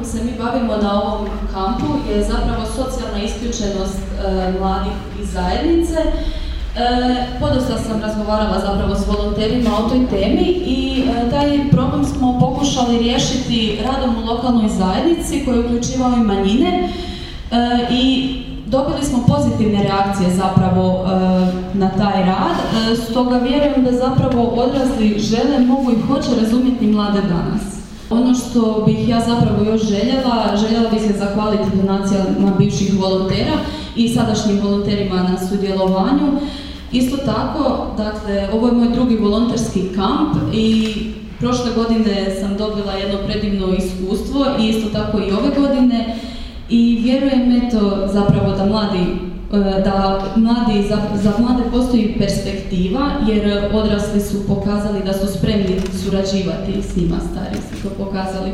kojim se mi bavimo na ovom kampu je zapravo socijalna isključenost e, mladih iz zajednice. E, podosta sam razgovarala zapravo s volonterima o toj temi i e, taj problem smo pokušali riješiti radom u lokalnoj zajednici koji uključivao i manjine i dobili smo pozitivne reakcije zapravo na taj rad, stoga vjerujem da zapravo odrasli žele, mogu i hoće razumjeti mlade danas. Ono što bih ja zapravo još željela, željela bih se zahvaliti donacijama bivših volontera i sadašnjim volonterima na sudjelovanju. Isto tako, dakle, ovo je moj drugi volonterski kamp i prošle godine sam dobila jedno predivno iskustvo i isto tako i ove godine i vjerujem eto zapravo da mladi da mladi, za, za mlade postoji perspektiva jer odrasli su pokazali da su spremni surađivati s njima, stari su to pokazali.